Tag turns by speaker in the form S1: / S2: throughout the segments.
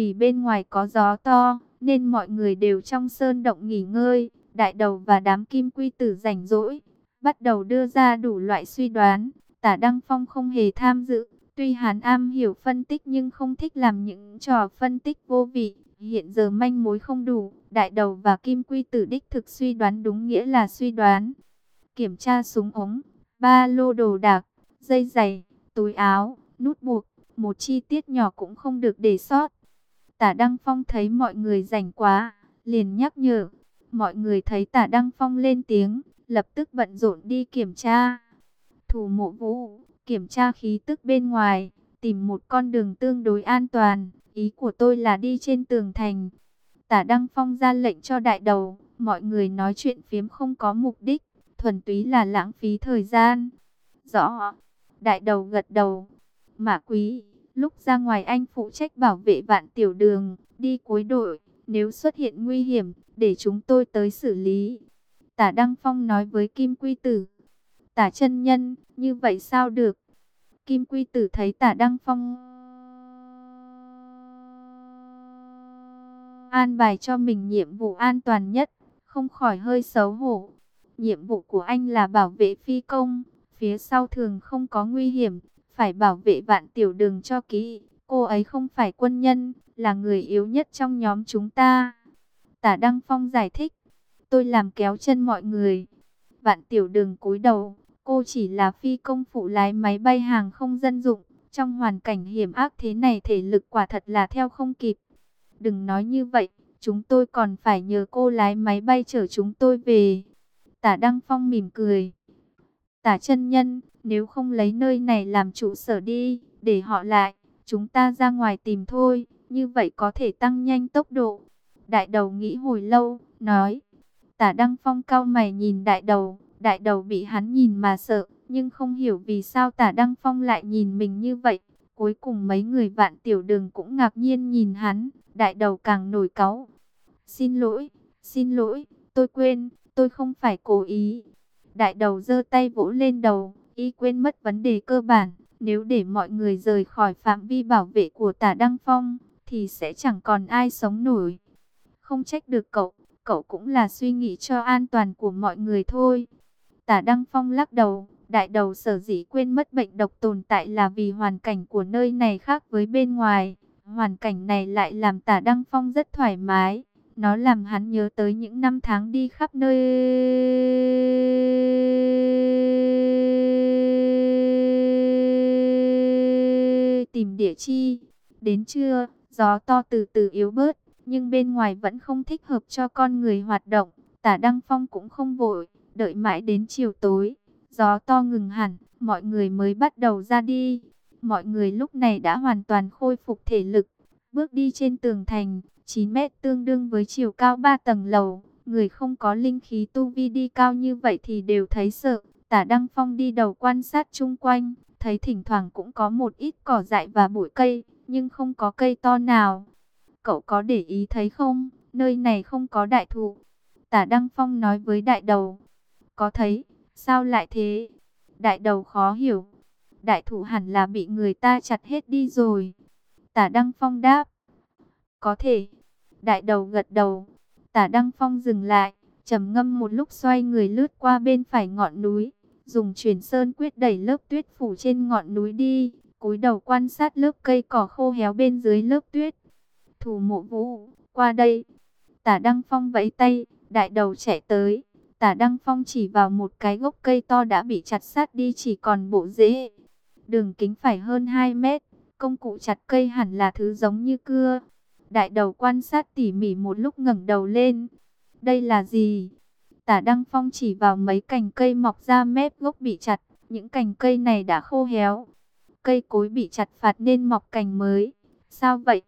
S1: Vì bên ngoài có gió to, nên mọi người đều trong sơn động nghỉ ngơi. Đại đầu và đám kim quy tử rảnh rỗi, bắt đầu đưa ra đủ loại suy đoán. Tả Đăng Phong không hề tham dự, tuy hắn am hiểu phân tích nhưng không thích làm những trò phân tích vô vị. Hiện giờ manh mối không đủ, đại đầu và kim quy tử đích thực suy đoán đúng nghĩa là suy đoán. Kiểm tra súng ống, ba lô đồ đạc, dây giày, túi áo, nút buộc, một chi tiết nhỏ cũng không được để sót. Tả Đăng Phong thấy mọi người rảnh quá, liền nhắc nhở. Mọi người thấy tả Đăng Phong lên tiếng, lập tức bận rộn đi kiểm tra. Thủ mộ vũ, kiểm tra khí tức bên ngoài, tìm một con đường tương đối an toàn. Ý của tôi là đi trên tường thành. Tả Đăng Phong ra lệnh cho đại đầu, mọi người nói chuyện phiếm không có mục đích, thuần túy là lãng phí thời gian. Rõ, đại đầu gật đầu. Mã quý, lúc ra ngoài anh phụ trách bảo vệ vạn tiểu đường, đi cuối đội, nếu xuất hiện nguy hiểm, để chúng tôi tới xử lý. Tả Đăng Phong nói với Kim Quy Tử. Tả chân nhân, như vậy sao được? Kim Quy Tử thấy tả Đăng Phong an bài cho mình nhiệm vụ an toàn nhất, không khỏi hơi xấu hổ. Nhiệm vụ của anh là bảo vệ phi công, phía sau thường không có nguy hiểm, phải bảo vệ vạn tiểu đường cho kỹ. Cô ấy không phải quân nhân, là người yếu nhất trong nhóm chúng ta. Tả Đăng Phong giải thích, tôi làm kéo chân mọi người. Vạn tiểu đường cúi đầu, cô chỉ là phi công phụ lái máy bay hàng không dân dụng. Trong hoàn cảnh hiểm ác thế này thể lực quả thật là theo không kịp. Đừng nói như vậy, chúng tôi còn phải nhờ cô lái máy bay chở chúng tôi về. Tả Đăng Phong mỉm cười. Tả chân nhân, nếu không lấy nơi này làm trụ sở đi, để họ lại, chúng ta ra ngoài tìm thôi, như vậy có thể tăng nhanh tốc độ. Đại đầu nghĩ hồi lâu, nói. Tả Đăng Phong cao mày nhìn đại đầu, đại đầu bị hắn nhìn mà sợ, nhưng không hiểu vì sao tả Đăng Phong lại nhìn mình như vậy. Cuối cùng mấy người vạn tiểu đường cũng ngạc nhiên nhìn hắn, đại đầu càng nổi cáu. Xin lỗi, xin lỗi, tôi quên, tôi không phải cố ý. Đại đầu giơ tay vỗ lên đầu, y quên mất vấn đề cơ bản. Nếu để mọi người rời khỏi phạm vi bảo vệ của tả Đăng Phong, thì sẽ chẳng còn ai sống nổi. Không trách được cậu, cậu cũng là suy nghĩ cho an toàn của mọi người thôi. Tả Đăng Phong lắc đầu, đại đầu sở dĩ quên mất bệnh độc tồn tại là vì hoàn cảnh của nơi này khác với bên ngoài. Hoàn cảnh này lại làm tả Đăng Phong rất thoải mái. Nó làm hắn nhớ tới những năm tháng đi khắp nơi địa chi. Đến trưa, gió to từ từ yếu bớt, nhưng bên ngoài vẫn không thích hợp cho con người hoạt động. Tả Đăng Phong cũng không vội, đợi mãi đến chiều tối, gió to ngừng hẳn, mọi người mới bắt đầu ra đi. Mọi người lúc này đã hoàn toàn khôi phục thể lực, bước đi trên tường thành, 9 mét tương đương với chiều cao 3 tầng lầu. Người không có linh khí tu vi đi cao như vậy thì đều thấy sợ. Tả Đăng Phong đi đầu quan sát chung quanh, thấy thỉnh thoảng cũng có một ít cỏ dại và bụi cây, nhưng không có cây to nào. Cậu có để ý thấy không, nơi này không có đại thụ. Tả Đăng Phong nói với đại đầu. Có thấy, sao lại thế? Đại đầu khó hiểu. Đại thụ hẳn là bị người ta chặt hết đi rồi. Tả Đăng Phong đáp. Có thể. Đại đầu gật đầu. Tả Đăng Phong dừng lại, trầm ngâm một lúc xoay người lướt qua bên phải ngọn núi. Dùng chuyển sơn quyết đẩy lớp tuyết phủ trên ngọn núi đi. cúi đầu quan sát lớp cây cỏ khô héo bên dưới lớp tuyết. Thủ mộ vũ, qua đây. Tả Đăng Phong vẫy tay, đại đầu chạy tới. Tả Đăng Phong chỉ vào một cái gốc cây to đã bị chặt sát đi chỉ còn bộ rễ. Đường kính phải hơn 2 mét, công cụ chặt cây hẳn là thứ giống như cưa. Đại đầu quan sát tỉ mỉ một lúc ngẩng đầu lên. Đây là gì? Tả Đăng Phong chỉ vào mấy cành cây mọc ra mép gốc bị chặt. Những cành cây này đã khô héo. Cây cối bị chặt phạt nên mọc cành mới. Sao vậy?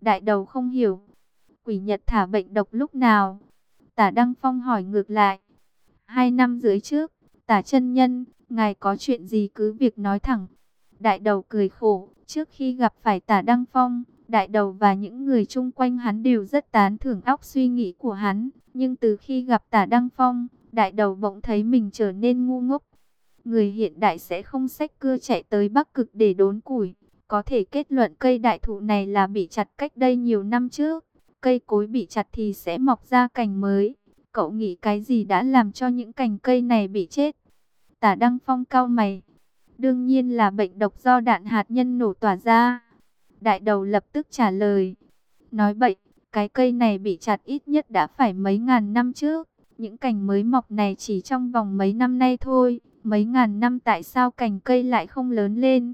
S1: Đại đầu không hiểu. Quỷ Nhật thả bệnh độc lúc nào? Tả Đăng Phong hỏi ngược lại. Hai năm dưới trước, tả chân nhân, ngài có chuyện gì cứ việc nói thẳng. Đại đầu cười khổ, trước khi gặp phải tả Đăng Phong, đại đầu và những người chung quanh hắn đều rất tán thưởng óc suy nghĩ của hắn. Nhưng từ khi gặp tả Đăng Phong, đại đầu bỗng thấy mình trở nên ngu ngốc. Người hiện đại sẽ không xách cưa chạy tới Bắc Cực để đốn củi, có thể kết luận cây đại thụ này là bị chặt cách đây nhiều năm trước. Cây cối bị chặt thì sẽ mọc ra cành mới. Cậu nghĩ cái gì đã làm cho những cành cây này bị chết? Tả Đăng Phong cao mày. Đương nhiên là bệnh độc do đạn hạt nhân nổ tỏa ra. Đại đầu lập tức trả lời. Nói bậy cái cây này bị chặt ít nhất đã phải mấy ngàn năm trước. Những cành mới mọc này chỉ trong vòng mấy năm nay thôi. Mấy ngàn năm tại sao cành cây lại không lớn lên?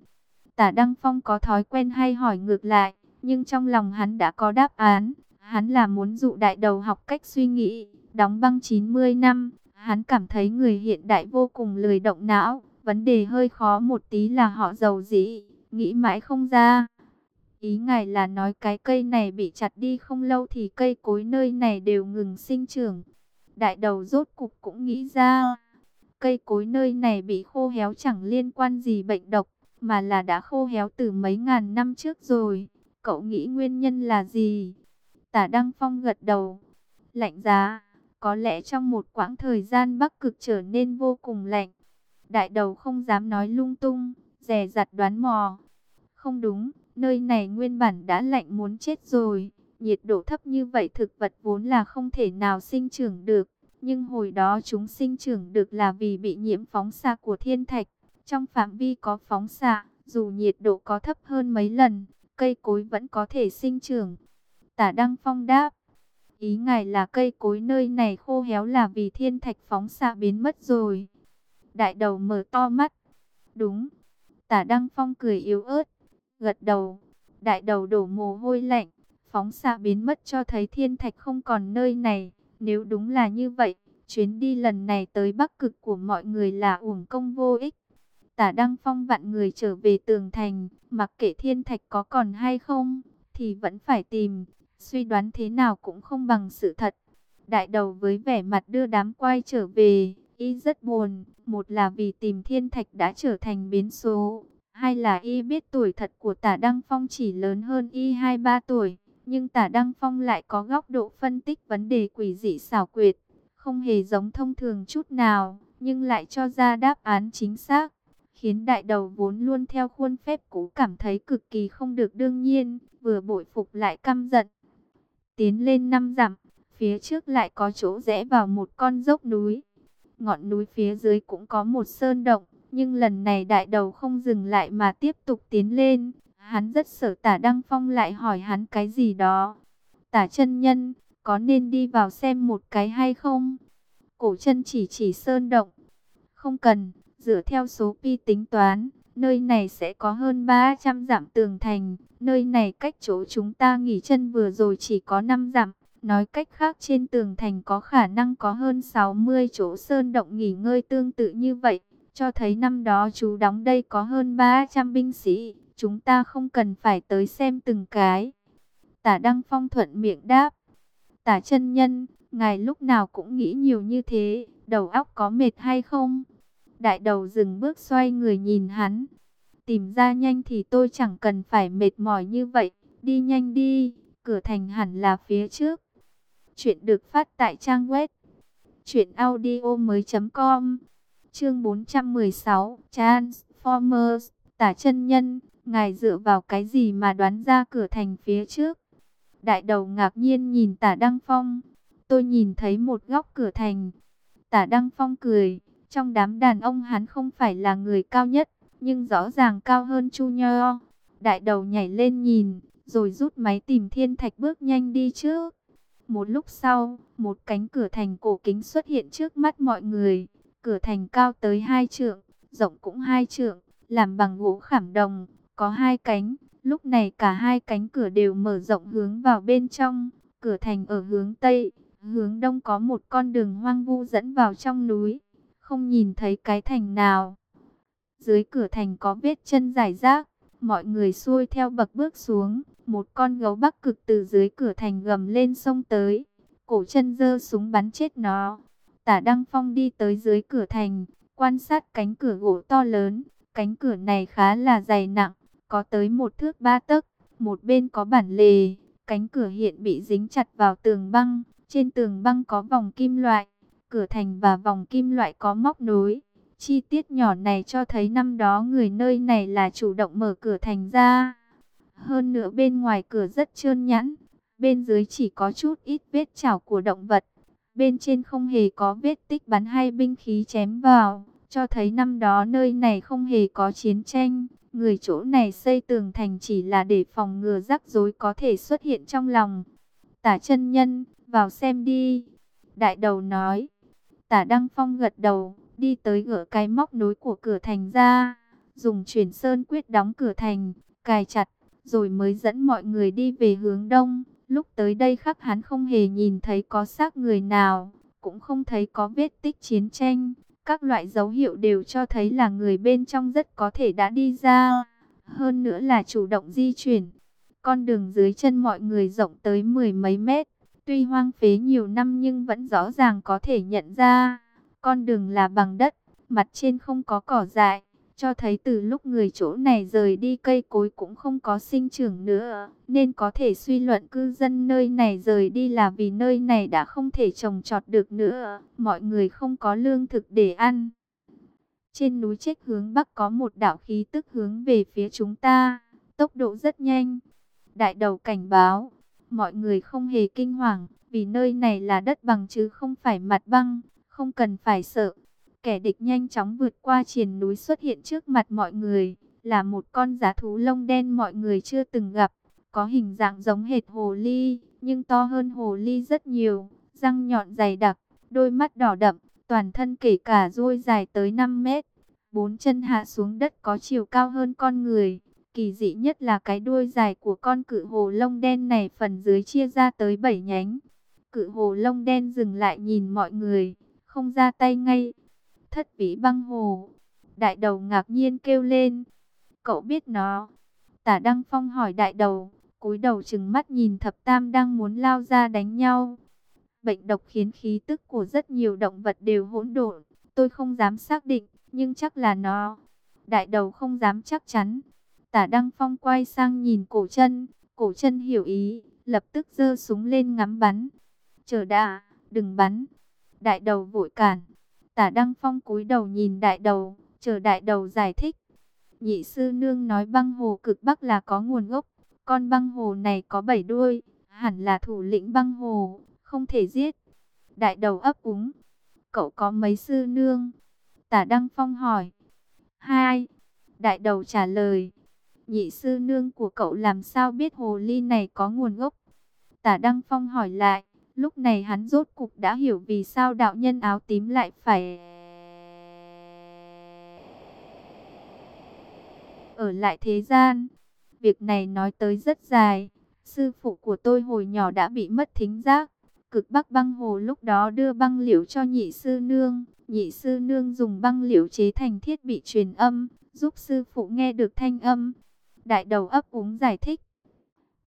S1: Tả Đăng Phong có thói quen hay hỏi ngược lại, nhưng trong lòng hắn đã có đáp án. Hắn là muốn dụ đại đầu học cách suy nghĩ, đóng băng 90 năm. Hắn cảm thấy người hiện đại vô cùng lười động não. Vấn đề hơi khó một tí là họ giàu dĩ, nghĩ mãi không ra. Ý ngài là nói cái cây này bị chặt đi không lâu thì cây cối nơi này đều ngừng sinh trưởng. Đại đầu rốt cục cũng nghĩ ra, cây cối nơi này bị khô héo chẳng liên quan gì bệnh độc, mà là đã khô héo từ mấy ngàn năm trước rồi. Cậu nghĩ nguyên nhân là gì? Tả Đăng Phong gật đầu. Lạnh giá, có lẽ trong một quãng thời gian bắc cực trở nên vô cùng lạnh. Đại đầu không dám nói lung tung, rè rặt đoán mò. Không đúng, nơi này nguyên bản đã lạnh muốn chết rồi. Nhiệt độ thấp như vậy thực vật vốn là không thể nào sinh trưởng được. Nhưng hồi đó chúng sinh trưởng được là vì bị nhiễm phóng xạ của thiên thạch. Trong phạm vi có phóng xạ, dù nhiệt độ có thấp hơn mấy lần, cây cối vẫn có thể sinh trưởng. Tả Đăng Phong đáp, ý ngài là cây cối nơi này khô héo là vì thiên thạch phóng xạ biến mất rồi. Đại đầu mở to mắt. Đúng. Tả Đăng Phong cười yếu ớt. Gật đầu. Đại đầu đổ mồ hôi lạnh. Phóng xạ biến mất cho thấy thiên thạch không còn nơi này. Nếu đúng là như vậy, chuyến đi lần này tới Bắc Cực của mọi người là uổng công vô ích. Tả Đăng Phong vạn người trở về tường thành, mặc kệ thiên thạch có còn hay không, thì vẫn phải tìm, suy đoán thế nào cũng không bằng sự thật. Đại đầu với vẻ mặt đưa đám quay trở về, y rất buồn, một là vì tìm thiên thạch đã trở thành biến số, hai là y biết tuổi thật của tả Đăng Phong chỉ lớn hơn y 2-3 tuổi, nhưng tả Đăng Phong lại có góc độ phân tích vấn đề quỷ dị xảo quyệt, không hề giống thông thường chút nào, nhưng lại cho ra đáp án chính xác khiến đại đầu vốn luôn theo khuôn phép cũ cảm thấy cực kỳ không được đương nhiên, vừa bội phục lại căm giận. Tiến lên năm dặm, phía trước lại có chỗ rẽ vào một con dốc núi. Ngọn núi phía dưới cũng có một sơn động, nhưng lần này đại đầu không dừng lại mà tiếp tục tiến lên. Hắn rất sợ tả Đăng Phong lại hỏi hắn cái gì đó. Tả chân nhân, có nên đi vào xem một cái hay không? Cổ chân chỉ chỉ sơn động. Không cần, Dựa theo số pi tính toán, nơi này sẽ có hơn 300 dặm tường thành. Nơi này cách chỗ chúng ta nghỉ chân vừa rồi chỉ có 5 dặm. Nói cách khác trên tường thành có khả năng có hơn 60 chỗ sơn động nghỉ ngơi tương tự như vậy. Cho thấy năm đó chú đóng đây có hơn 300 binh sĩ. Chúng ta không cần phải tới xem từng cái. Tả Đăng Phong thuận miệng đáp. Tả chân nhân, ngài lúc nào cũng nghĩ nhiều như thế, đầu óc có mệt hay không? Đại đầu dừng bước xoay người nhìn hắn. Tìm ra nhanh thì tôi chẳng cần phải mệt mỏi như vậy. Đi nhanh đi, cửa thành hẳn là phía trước. Chuyện được phát tại trang web. Chuyện audio mới com. Chương 416, Transformers, tả chân nhân. Ngài dựa vào cái gì mà đoán ra cửa thành phía trước? Đại đầu ngạc nhiên nhìn tả Đăng Phong. Tôi nhìn thấy một góc cửa thành. Tả Đăng Phong cười. Trong đám đàn ông hắn không phải là người cao nhất, nhưng rõ ràng cao hơn Chu Nho. Đại đầu nhảy lên nhìn, rồi rút máy tìm thiên thạch bước nhanh đi trước. Một lúc sau, một cánh cửa thành cổ kính xuất hiện trước mắt mọi người. Cửa thành cao tới hai trượng, rộng cũng hai trượng, làm bằng gỗ khảm đồng, có hai cánh. Lúc này cả hai cánh cửa đều mở rộng hướng vào bên trong. Cửa thành ở hướng Tây, hướng Đông có một con đường hoang vu dẫn vào trong núi không nhìn thấy cái thành nào. Dưới cửa thành có vết chân dài rác, mọi người xuôi theo bậc bước xuống, một con gấu bắc cực từ dưới cửa thành gầm lên sông tới, cổ chân giơ súng bắn chết nó. Tả Đăng Phong đi tới dưới cửa thành, quan sát cánh cửa gỗ to lớn, cánh cửa này khá là dày nặng, có tới một thước ba tấc, một bên có bản lề, cánh cửa hiện bị dính chặt vào tường băng, trên tường băng có vòng kim loại, cửa thành và vòng kim loại có móc nối. Chi tiết nhỏ này cho thấy năm đó người nơi này là chủ động mở cửa thành ra. Hơn nữa bên ngoài cửa rất trơn nhẵn, bên dưới chỉ có chút ít vết chảo của động vật. Bên trên không hề có vết tích bắn hay binh khí chém vào, cho thấy năm đó nơi này không hề có chiến tranh. Người chỗ này xây tường thành chỉ là để phòng ngừa rắc rối có thể xuất hiện trong lòng. Tả chân nhân, vào xem đi. Đại đầu nói. Tả Đăng Phong gật đầu, đi tới gỡ cái móc nối của cửa thành ra. Dùng chuyển sơn quyết đóng cửa thành, cài chặt, rồi mới dẫn mọi người đi về hướng đông. Lúc tới đây khắc hắn không hề nhìn thấy có xác người nào, cũng không thấy có vết tích chiến tranh. Các loại dấu hiệu đều cho thấy là người bên trong rất có thể đã đi ra. Hơn nữa là chủ động di chuyển. Con đường dưới chân mọi người rộng tới mười mấy mét. Tuy hoang phế nhiều năm nhưng vẫn rõ ràng có thể nhận ra. Con đường là bằng đất, mặt trên không có cỏ dại. Cho thấy từ lúc người chỗ này rời đi cây cối cũng không có sinh trưởng nữa. Nên có thể suy luận cư dân nơi này rời đi là vì nơi này đã không thể trồng trọt được nữa. Mọi người không có lương thực để ăn. Trên núi chết hướng bắc có một đảo khí tức hướng về phía chúng ta. Tốc độ rất nhanh. Đại đầu cảnh báo. Mọi người không hề kinh hoàng. Vì nơi này là đất bằng chứ không phải mặt băng. Không cần phải sợ. Kẻ địch nhanh chóng vượt qua triền núi xuất hiện trước mặt mọi người. Là một con giá thú lông đen mọi người chưa từng gặp. Có hình dạng giống hệt hồ ly. Nhưng to hơn hồ ly rất nhiều. Răng nhọn dày đặc. Đôi mắt đỏ đậm toàn thân kể cả đuôi dài tới 5 mét. Bốn chân hạ xuống đất có chiều cao hơn con người. Kỳ dị nhất là cái đuôi dài của con cự hồ lông đen này phần dưới chia ra tới 7 nhánh. Cự hồ lông đen dừng lại nhìn mọi người, không ra tay ngay. Thất vĩ băng hồ. Đại đầu ngạc nhiên kêu lên. Cậu biết nó. Tả Đăng Phong hỏi đại đầu, cúi đầu chừng mắt nhìn thập tam đang muốn lao ra đánh nhau. Bệnh độc khiến khí tức của rất nhiều động vật đều hỗn độn. Tôi không dám xác định, nhưng chắc là nó. Đại đầu không dám chắc chắn. Tả Đăng Phong quay sang nhìn cổ chân. Cổ chân hiểu ý, lập tức giơ súng lên ngắm bắn. Chờ đã, đừng bắn. Đại đầu vội cản. Tả Đăng Phong cúi đầu nhìn đại đầu, chờ đại đầu giải thích. Nhị sư nương nói băng hồ cực bắc là có nguồn gốc. Con băng hồ này có bảy đuôi, hẳn là thủ lĩnh băng hồ, không thể giết. Đại đầu ấp úng. Cậu có mấy sư nương? Tả Đăng Phong hỏi. Hai. Đại đầu trả lời. Nhị sư nương của cậu làm sao biết hồ ly này có nguồn gốc? Tả Đăng Phong hỏi lại. Lúc này hắn rốt cục đã hiểu vì sao đạo nhân áo tím lại phải... Ở lại thế gian. Việc này nói tới rất dài. Sư phụ của tôi hồi nhỏ đã bị mất thính giác. Cực Bắc băng hồ lúc đó đưa băng liễu cho nhị sư nương. Nhị sư nương dùng băng liễu chế thành thiết bị truyền âm, giúp sư phụ nghe được thanh âm. Đại đầu ấp úng giải thích.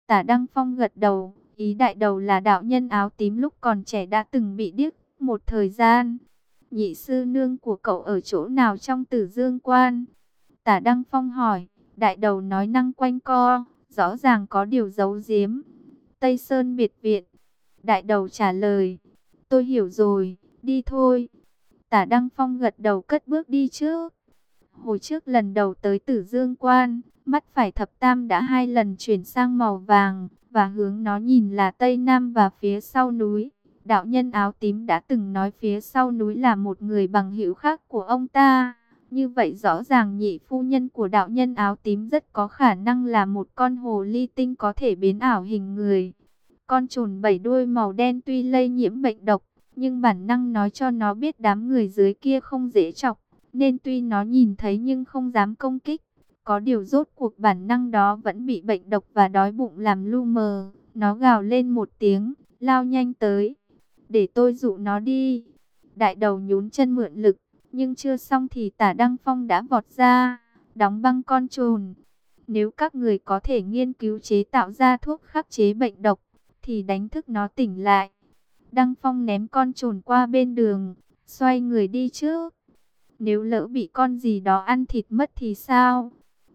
S1: Tả Đăng Phong gật đầu, ý đại đầu là đạo nhân áo tím lúc còn trẻ đã từng bị điếc một thời gian. Nhị sư nương của cậu ở chỗ nào trong tử dương quan? Tả Đăng Phong hỏi, đại đầu nói năng quanh co, rõ ràng có điều giấu giếm. Tây Sơn biệt viện. Đại đầu trả lời, tôi hiểu rồi, đi thôi. Tả Đăng Phong gật đầu cất bước đi trước. Hồi trước lần đầu tới Tử Dương Quan, mắt phải thập tam đã hai lần chuyển sang màu vàng, và hướng nó nhìn là Tây Nam và phía sau núi. Đạo nhân áo tím đã từng nói phía sau núi là một người bằng hữu khác của ông ta. Như vậy rõ ràng nhị phu nhân của đạo nhân áo tím rất có khả năng là một con hồ ly tinh có thể biến ảo hình người. Con trồn bảy đuôi màu đen tuy lây nhiễm bệnh độc, nhưng bản năng nói cho nó biết đám người dưới kia không dễ chọc, nên tuy nó nhìn thấy nhưng không dám công kích. Có điều rốt cuộc bản năng đó vẫn bị bệnh độc và đói bụng làm lu mờ. Nó gào lên một tiếng, lao nhanh tới. Để tôi dụ nó đi. Đại đầu nhún chân mượn lực, nhưng chưa xong thì tả Đăng Phong đã vọt ra, đóng băng con trồn. Nếu các người có thể nghiên cứu chế tạo ra thuốc khắc chế bệnh độc, thì đánh thức nó tỉnh lại. Đăng Phong ném con trồn qua bên đường, xoay người đi trước. Nếu lỡ bị con gì đó ăn thịt mất thì sao?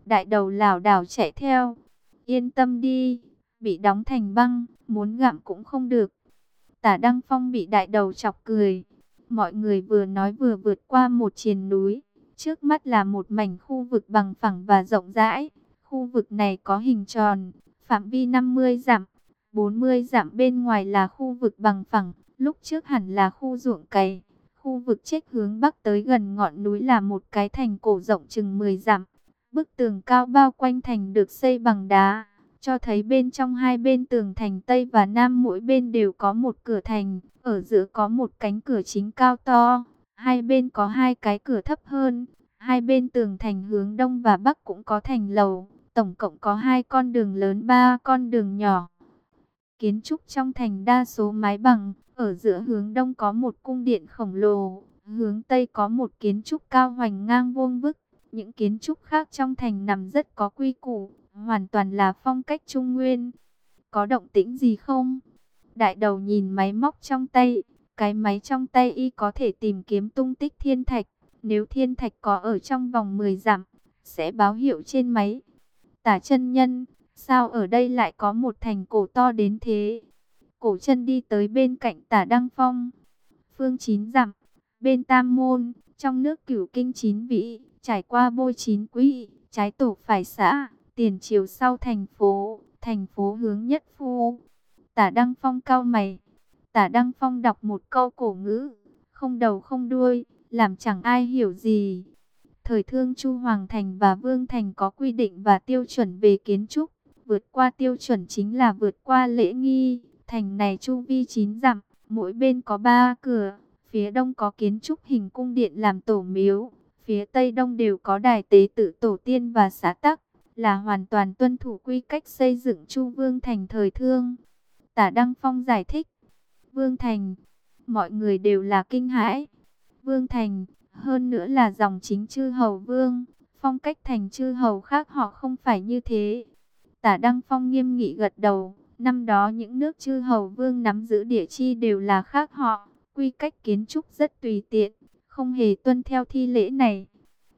S1: Đại đầu lảo đảo chạy theo. Yên tâm đi, bị đóng thành băng, muốn gặm cũng không được. Tả Đăng Phong bị đại đầu chọc cười. Mọi người vừa nói vừa vượt qua một triền núi. Trước mắt là một mảnh khu vực bằng phẳng và rộng rãi. Khu vực này có hình tròn, phạm vi 50 dặm. 40 dặm bên ngoài là khu vực bằng phẳng, lúc trước hẳn là khu ruộng cày. Khu vực chết hướng bắc tới gần ngọn núi là một cái thành cổ rộng chừng 10 dặm. Bức tường cao bao quanh thành được xây bằng đá, cho thấy bên trong hai bên tường thành Tây và Nam mỗi bên đều có một cửa thành, ở giữa có một cánh cửa chính cao to, hai bên có hai cái cửa thấp hơn, hai bên tường thành hướng Đông và Bắc cũng có thành lầu, tổng cộng có hai con đường lớn ba con đường nhỏ. Kiến trúc trong thành đa số mái bằng, ở giữa hướng Đông có một cung điện khổng lồ, hướng Tây có một kiến trúc cao hoành ngang vuông vức, những kiến trúc khác trong thành nằm rất có quy củ, hoàn toàn là phong cách trung nguyên. Có động tĩnh gì không? Đại đầu nhìn máy móc trong tay, cái máy trong tay y có thể tìm kiếm tung tích thiên thạch. Nếu thiên thạch có ở trong vòng 10 dặm, sẽ báo hiệu trên máy. Tả chân nhân, sao ở đây lại có một thành cổ to đến thế? Cổ chân đi tới bên cạnh tả Đăng Phong. Phương chín dặm, bên Tam Môn, trong nước cửu kinh chín vĩ, trải qua bôi chín quỹ, trái tổ phải xã, tiền chiều sau thành phố, thành phố hướng nhất phu. Tả Đăng Phong cao mày. Tả Đăng Phong đọc một câu cổ ngữ, không đầu không đuôi, làm chẳng ai hiểu gì. Thời thương Chu Hoàng Thành và Vương Thành có quy định và tiêu chuẩn về kiến trúc. Vượt qua tiêu chuẩn chính là vượt qua lễ nghi. Thành này chu vi 9 dặm, mỗi bên có 3 cửa. Phía đông có kiến trúc hình cung điện làm tổ miếu. Phía tây đông đều có đài tế tự tổ tiên và xã tắc. Là hoàn toàn tuân thủ quy cách xây dựng chu Vương Thành thời thương. Tả Đăng Phong giải thích. Vương Thành, mọi người đều là kinh hãi. Vương Thành, hơn nữa là dòng chính chư hầu vương, phong cách thành chư hầu khác họ không phải như thế. Tả Đăng Phong nghiêm nghị gật đầu, năm đó những nước chư hầu vương nắm giữ địa chi đều là khác họ, quy cách kiến trúc rất tùy tiện, không hề tuân theo thi lễ này.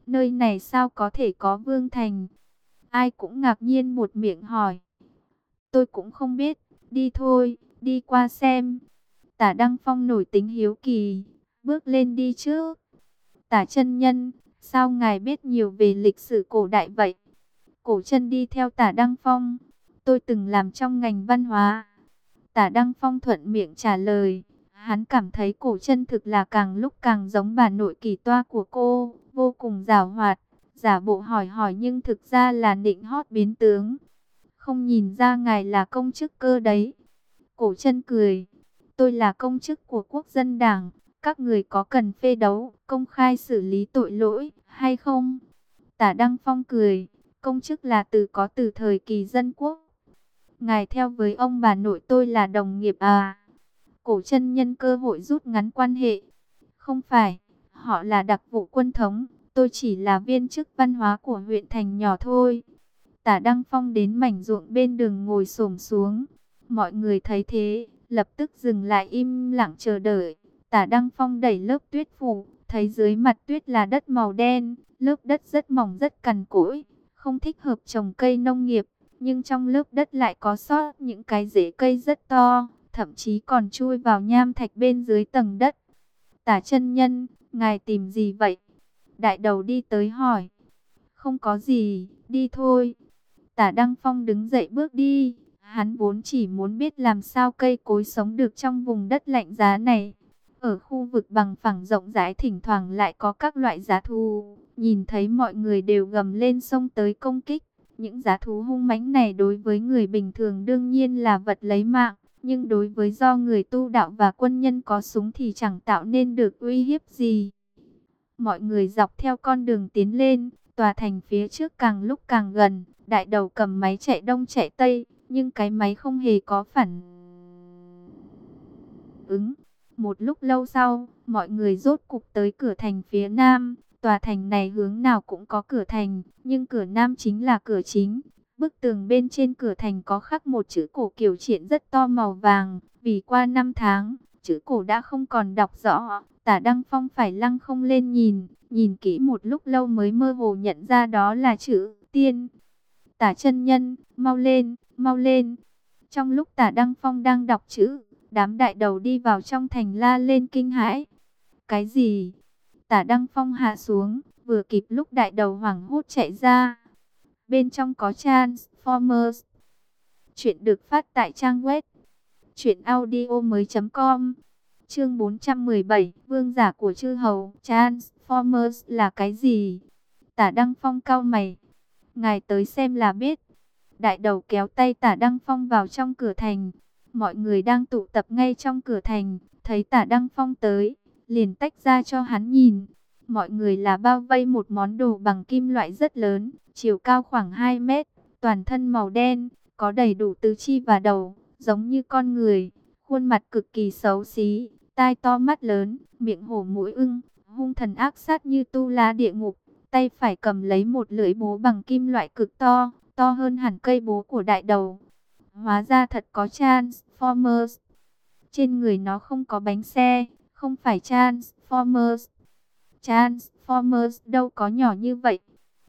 S1: Nơi này sao có thể có vương thành? Ai cũng ngạc nhiên một miệng hỏi. Tôi cũng không biết, đi thôi, đi qua xem. Tả Đăng Phong nổi tính hiếu kỳ, bước lên đi trước. Tả chân nhân, sao ngài biết nhiều về lịch sử cổ đại vậy? Cổ chân đi theo tả Đăng Phong, tôi từng làm trong ngành văn hóa. Tả Đăng Phong thuận miệng trả lời, hắn cảm thấy cổ chân thực là càng lúc càng giống bà nội kỳ toa của cô, vô cùng rào hoạt, giả bộ hỏi hỏi nhưng thực ra là nịnh hót biến tướng. Không nhìn ra ngài là công chức cơ đấy. Cổ chân cười, tôi là công chức của quốc dân đảng, các người có cần phê đấu, công khai xử lý tội lỗi, hay không? Tả Đăng Phong cười, công chức là từ có từ thời kỳ dân quốc. Ngài theo với ông bà nội tôi là đồng nghiệp à? Cổ chân nhân cơ hội rút ngắn quan hệ. Không phải, họ là đặc vụ quân thống, tôi chỉ là viên chức văn hóa của huyện thành nhỏ thôi. Tả Đăng Phong đến mảnh ruộng bên đường ngồi xổm xuống. Mọi người thấy thế, lập tức dừng lại im lặng chờ đợi. Tả Đăng Phong đẩy lớp tuyết phủ, thấy dưới mặt tuyết là đất màu đen, lớp đất rất mỏng rất cằn cỗi, không thích hợp trồng cây nông nghiệp, nhưng trong lớp đất lại có sót những cái rễ cây rất to, thậm chí còn chui vào nham thạch bên dưới tầng đất. Tả chân nhân, ngài tìm gì vậy? Đại đầu đi tới hỏi. Không có gì, đi thôi. Tả Đăng Phong đứng dậy bước đi. Hắn vốn chỉ muốn biết làm sao cây cối sống được trong vùng đất lạnh giá này. Ở khu vực bằng phẳng rộng rãi thỉnh thoảng lại có các loại giá thú. Nhìn thấy mọi người đều gầm lên sông tới công kích. Những giá thú hung mãnh này đối với người bình thường đương nhiên là vật lấy mạng. Nhưng đối với do người tu đạo và quân nhân có súng thì chẳng tạo nên được uy hiếp gì. Mọi người dọc theo con đường tiến lên, tòa thành phía trước càng lúc càng gần. Đại đầu cầm máy chạy đông chạy tây, nhưng cái máy không hề có phản ứng. Một lúc lâu sau, mọi người rốt cục tới cửa thành phía nam. Tòa thành này hướng nào cũng có cửa thành, nhưng cửa nam chính là cửa chính. Bức tường bên trên cửa thành có khắc một chữ cổ kiểu triển rất to màu vàng. Vì qua năm tháng, chữ cổ đã không còn đọc rõ. Tả Đăng Phong phải lăng không lên nhìn, nhìn kỹ một lúc lâu mới mơ hồ nhận ra đó là chữ tiên. Tả chân nhân, mau lên, mau lên. Trong lúc tả Đăng Phong đang đọc chữ, Đám đại đầu đi vào trong thành la lên kinh hãi. Cái gì? Tả Đăng Phong hạ xuống, vừa kịp lúc đại đầu hoảng hốt chạy ra. Bên trong có Transformers. Chuyện được phát tại trang web truyệnaudiomoi.com. Chương 417, Vương giả của chư hầu, Transformers là cái gì? Tả Đăng Phong cao mày. Ngài tới xem là biết. Đại đầu kéo tay Tả Đăng Phong vào trong cửa thành. Mọi người đang tụ tập ngay trong cửa thành, thấy Tả Đăng Phong tới, liền tách ra cho hắn nhìn. Mọi người là bao vây một món đồ bằng kim loại rất lớn, chiều cao khoảng 2 mét, toàn thân màu đen, có đầy đủ tứ chi và đầu, giống như con người, khuôn mặt cực kỳ xấu xí, tai to mắt lớn, miệng hổ mũi ưng, hung thần ác sát như tu la địa ngục, tay phải cầm lấy một lưỡi bố bằng kim loại cực to, to hơn hẳn cây bố của đại đầu. Hóa ra thật có Transformers. Trên người nó không có bánh xe, không phải Transformers. Transformers đâu có nhỏ như vậy.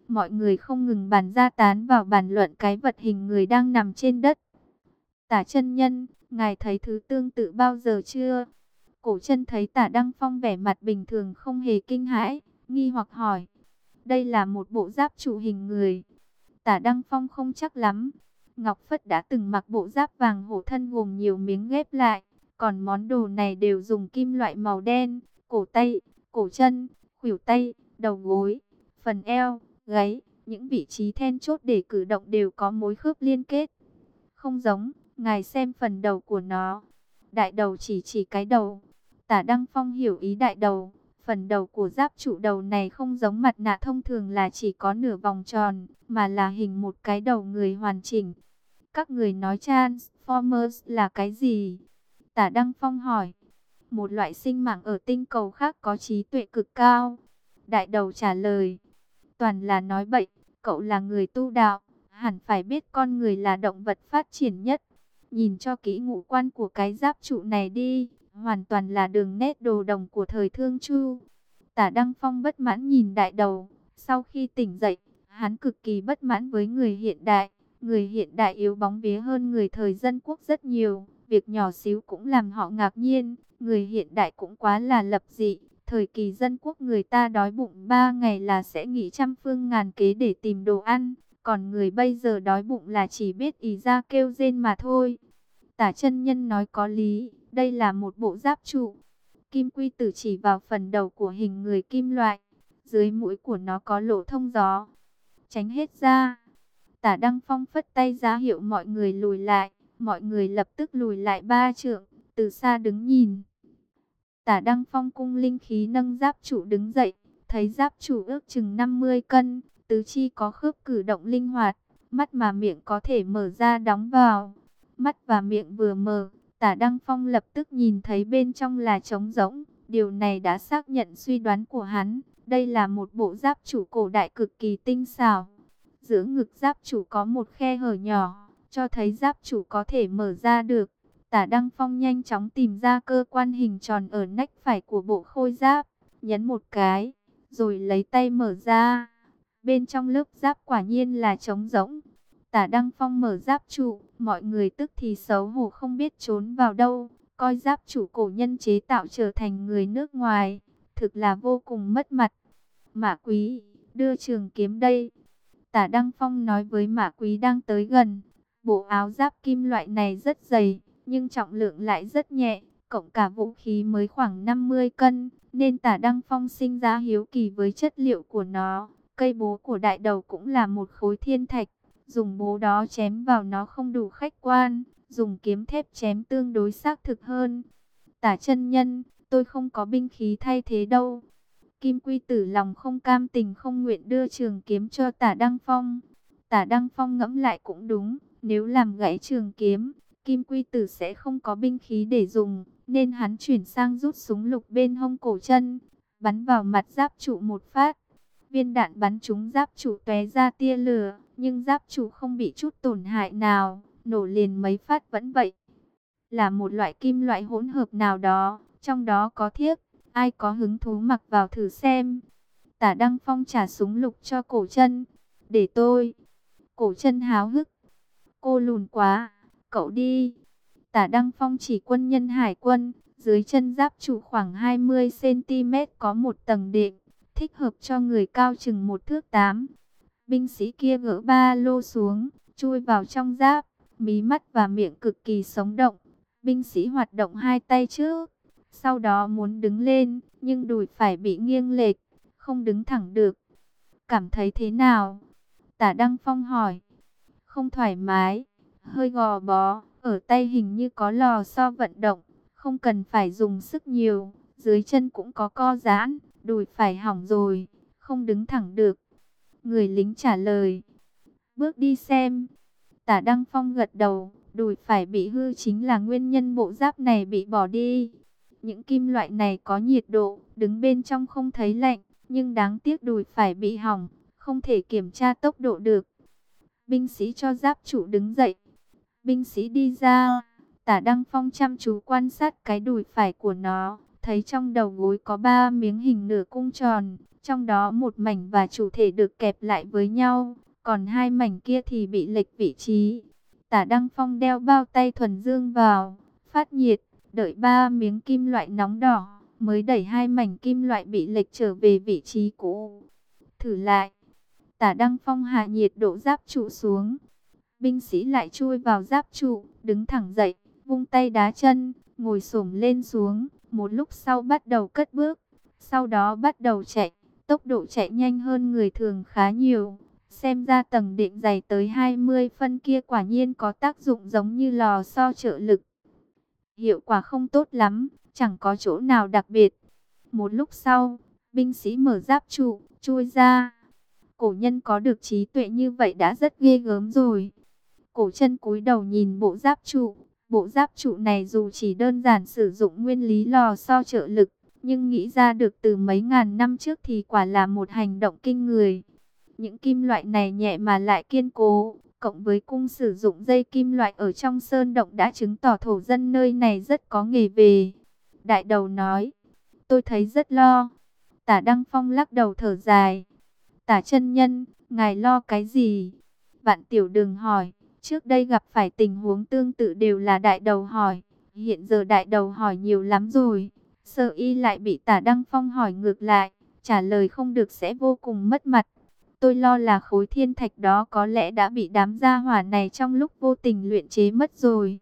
S1: Mọi người không ngừng bàn ra tán vào bàn luận cái vật hình người đang nằm trên đất. Tả chân nhân, ngài thấy thứ tương tự bao giờ chưa? Cổ chân thấy tả Đăng Phong vẻ mặt bình thường không hề kinh hãi, nghi hoặc hỏi. Đây là một bộ giáp trụ hình người. Tả Đăng Phong không chắc lắm. Ngọc Phất đã từng mặc bộ giáp vàng hổ thân gồm nhiều miếng ghép lại. Còn món đồ này đều dùng kim loại màu đen, cổ tay, cổ chân, khuỷu tay, đầu gối, phần eo, gáy. Những vị trí then chốt để cử động đều có mối khớp liên kết. Không giống, ngài xem phần đầu của nó. Đại đầu chỉ chỉ cái đầu. Tả Đăng Phong hiểu ý đại đầu. Phần đầu của giáp trụ đầu này không giống mặt nạ thông thường là chỉ có nửa vòng tròn, mà là hình một cái đầu người hoàn chỉnh. Các người nói Transformers là cái gì? Tả Đăng Phong hỏi. Một loại sinh mạng ở tinh cầu khác có trí tuệ cực cao. Đại đầu trả lời. Toàn là nói bậy, cậu là người tu đạo, hẳn phải biết con người là động vật phát triển nhất. Nhìn cho kỹ ngũ quan của cái giáp trụ này đi, hoàn toàn là đường nét đồ đồng của thời thương chu. Tả Đăng Phong bất mãn nhìn đại đầu, sau khi tỉnh dậy, hắn cực kỳ bất mãn với người hiện đại. Người hiện đại yếu bóng vía hơn người thời dân quốc rất nhiều, việc nhỏ xíu cũng làm họ ngạc nhiên, người hiện đại cũng quá là lập dị. Thời kỳ dân quốc người ta đói bụng ba ngày là sẽ nghĩ trăm phương ngàn kế để tìm đồ ăn, còn người bây giờ đói bụng là chỉ biết ý ra kêu rên mà thôi. Tả chân nhân nói có lý, đây là một bộ giáp trụ. Kim quy tử chỉ vào phần đầu của hình người kim loại. Dưới mũi của nó có lỗ thông gió. Tránh hết ra. Tả Đăng Phong phất tay ra hiệu mọi người lùi lại. Mọi người lập tức lùi lại ba trượng. Từ xa đứng nhìn. Tả Đăng Phong cung linh khí nâng giáp trụ đứng dậy. Thấy giáp trụ ước chừng 50 cân. Tứ chi có khớp cử động linh hoạt. Mắt mà miệng có thể mở ra đóng vào. Mắt và miệng vừa mở, Tả Đăng Phong lập tức nhìn thấy bên trong là trống rỗng. Điều này đã xác nhận suy đoán của hắn. Đây là một bộ giáp chủ cổ đại cực kỳ tinh xảo. Giữa ngực giáp chủ có một khe hở nhỏ, cho thấy giáp chủ có thể mở ra được. Tả Đăng Phong nhanh chóng tìm ra cơ quan hình tròn ở nách phải của bộ khôi giáp. Nhấn một cái, rồi lấy tay mở ra. Bên trong lớp giáp quả nhiên là trống rỗng. Tả Đăng Phong mở giáp trụ, mọi người tức thì xấu hổ không biết trốn vào đâu, coi giáp chủ cổ nhân chế tạo trở thành người nước ngoài, thực là vô cùng mất mặt. Mã Quý, đưa trường kiếm đây. Tả Đăng Phong nói với Mã Quý đang tới gần, bộ áo giáp kim loại này rất dày, nhưng trọng lượng lại rất nhẹ, cộng cả vũ khí mới khoảng 50 cân, nên Tả Đăng Phong sinh ra hiếu kỳ với chất liệu của nó. Cây bố của đại đầu cũng là một khối thiên thạch, dùng bố đó chém vào nó không đủ khách quan, dùng kiếm thép chém tương đối xác thực hơn. Tả chân nhân, tôi không có binh khí thay thế đâu. Kim Quy Tử lòng không cam tình không nguyện đưa trường kiếm cho Tả Đăng Phong. Tả Đăng Phong ngẫm lại cũng đúng, nếu làm gãy trường kiếm, Kim Quy Tử sẽ không có binh khí để dùng, nên hắn chuyển sang rút súng lục bên hông cổ chân, bắn vào mặt giáp trụ một phát. Viên đạn bắn trúng giáp trụ tóe ra tia lửa, nhưng giáp trụ không bị chút tổn hại nào, nổ liền mấy phát vẫn vậy. Là một loại kim loại hỗn hợp nào đó, trong đó có thiếc, ai có hứng thú mặc vào thử xem. Tả Đăng Phong trả súng lục cho cổ chân, để tôi. Cổ chân háo hức, cô lùn quá, cậu đi. Tả Đăng Phong chỉ quân nhân hải quân, Dưới chân giáp trụ khoảng 20cm có một tầng đệm, thích hợp cho người cao chừng một thước tám. Binh sĩ kia gỡ ba lô xuống, chui vào trong giáp, mí mắt và miệng cực kỳ sống động. Binh sĩ hoạt động hai tay trước, sau đó muốn đứng lên, nhưng đùi phải bị nghiêng lệch, không đứng thẳng được. Cảm thấy thế nào? Tả Đăng Phong hỏi. Không thoải mái, hơi gò bó, ở tay hình như có lò xo vận động, không cần phải dùng sức nhiều, dưới chân cũng có co giãn, đùi phải hỏng rồi, không đứng thẳng được. Người lính trả lời, bước đi xem. Tả Đăng Phong gật đầu, đùi phải bị hư chính là nguyên nhân bộ giáp này bị bỏ đi. Những kim loại này có nhiệt độ, đứng bên trong không thấy lạnh, nhưng đáng tiếc đùi phải bị hỏng, không thể kiểm tra tốc độ được. Binh sĩ cho giáp chủ đứng dậy. Binh sĩ đi ra, tả Đăng Phong chăm chú quan sát cái đùi phải của nó, thấy trong đầu gối có ba miếng hình nửa cung tròn, trong đó một mảnh và chủ thể được kẹp lại với nhau, còn hai mảnh kia thì bị lệch vị trí. Tả Đăng Phong đeo bao tay thuần dương vào, phát nhiệt, đợi ba miếng kim loại nóng đỏ, mới đẩy hai mảnh kim loại bị lệch trở về vị trí cũ. Thử lại, tả Đăng Phong hạ nhiệt độ giáp trụ xuống. Binh sĩ lại chui vào giáp trụ, đứng thẳng dậy, vung tay đá chân, ngồi xổm lên xuống, một lúc sau bắt đầu cất bước, sau đó bắt đầu chạy, tốc độ chạy nhanh hơn người thường khá nhiều. Xem ra tầng định dày tới 20 phân kia quả nhiên có tác dụng giống như lò xo trợ lực. Hiệu quả không tốt lắm, chẳng có chỗ nào đặc biệt. Một lúc sau, binh sĩ mở giáp trụ, chui ra. Cổ nhân có được trí tuệ như vậy đã rất ghê gớm rồi. Cổ chân cúi đầu nhìn bộ giáp trụ. Bộ giáp trụ này dù chỉ đơn giản sử dụng nguyên lý lò xo trợ lực, nhưng nghĩ ra được từ mấy ngàn năm trước thì quả là một hành động kinh người. Những kim loại này nhẹ mà lại kiên cố, cộng với cung sử dụng dây kim loại ở trong sơn động đã chứng tỏ thổ dân nơi này rất có nghề về. Đại đầu nói, tôi thấy rất lo. Tả Đăng Phong lắc đầu thở dài. Tả chân nhân, ngài lo cái gì? Vạn tiểu đừng hỏi, trước đây gặp phải tình huống tương tự đều là đại đầu hỏi. Hiện giờ đại đầu hỏi nhiều lắm rồi. Sợ y lại bị tả Đăng Phong hỏi ngược lại, trả lời không được sẽ vô cùng mất mặt. Tôi lo là khối thiên thạch đó có lẽ đã bị đám gia hỏa này trong lúc vô tình luyện chế mất rồi.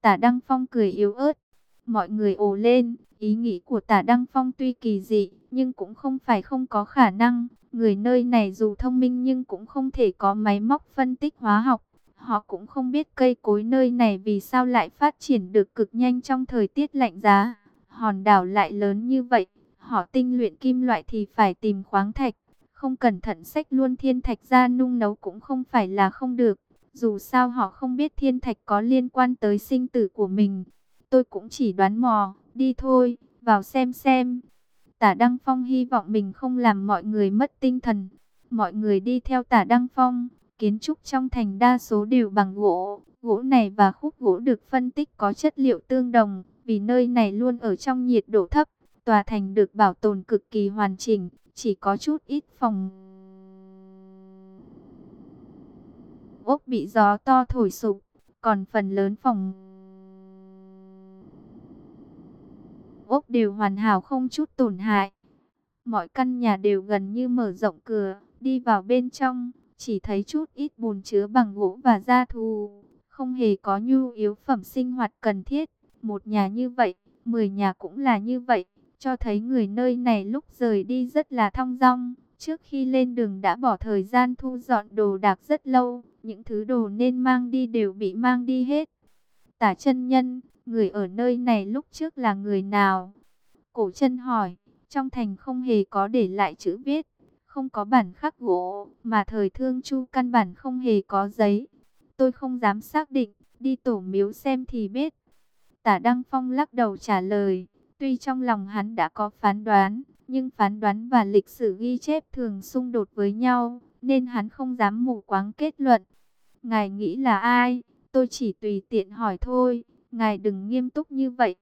S1: Tả Đăng Phong cười yếu ớt. Mọi người ồ lên, ý nghĩ của tả Đăng Phong tuy kỳ dị, nhưng cũng không phải không có khả năng. Người nơi này dù thông minh nhưng cũng không thể có máy móc phân tích hóa học. Họ cũng không biết cây cối nơi này vì sao lại phát triển được cực nhanh trong thời tiết lạnh giá. Hòn đảo lại lớn như vậy, họ tinh luyện kim loại thì phải tìm khoáng thạch. Không cẩn thận sách luôn thiên thạch ra nung nấu cũng không phải là không được. Dù sao họ không biết thiên thạch có liên quan tới sinh tử của mình. Tôi cũng chỉ đoán mò, đi thôi, vào xem xem. Tả Đăng Phong hy vọng mình không làm mọi người mất tinh thần. Mọi người đi theo tả Đăng Phong, kiến trúc trong thành đa số đều bằng gỗ. Gỗ này và khúc gỗ được phân tích có chất liệu tương đồng, vì nơi này luôn ở trong nhiệt độ thấp. Tòa thành được bảo tồn cực kỳ hoàn chỉnh, chỉ có chút ít phòng ốc bị gió to thổi sụp, còn phần lớn phòng ốc đều hoàn hảo không chút tổn hại. Mọi căn nhà đều gần như mở rộng cửa, đi vào bên trong, chỉ thấy chút ít bùn chứa bằng gỗ và da thù, không hề có nhu yếu phẩm sinh hoạt cần thiết. Một nhà như vậy, mười nhà cũng là như vậy cho thấy người nơi này lúc rời đi rất là thong dong. Trước khi lên đường đã bỏ thời gian thu dọn đồ đạc rất lâu, những thứ đồ nên mang đi đều bị mang đi hết. Tả chân nhân, người ở nơi này lúc trước là người nào? Cổ chân hỏi, trong thành không hề có để lại chữ viết, không có bản khắc gỗ, mà thời thương chu căn bản không hề có giấy. Tôi không dám xác định, đi tổ miếu xem thì biết. Tả Đăng Phong lắc đầu trả lời, Tuy trong lòng hắn đã có phán đoán, nhưng phán đoán và lịch sử ghi chép thường xung đột với nhau, nên hắn không dám mù quáng kết luận. Ngài nghĩ là ai? Tôi chỉ tùy tiện hỏi thôi, ngài đừng nghiêm túc như vậy.